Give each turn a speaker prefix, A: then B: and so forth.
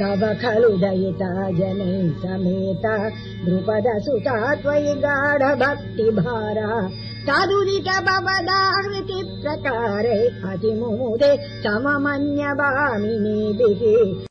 A: तव खलु दयिता जनैः समेता। द्रुपद सुता त्वयि गाढ भक्तिभारा तदुदित भवदाहृति प्रकारे अतिमुदे सममन्यवामिनीभिः।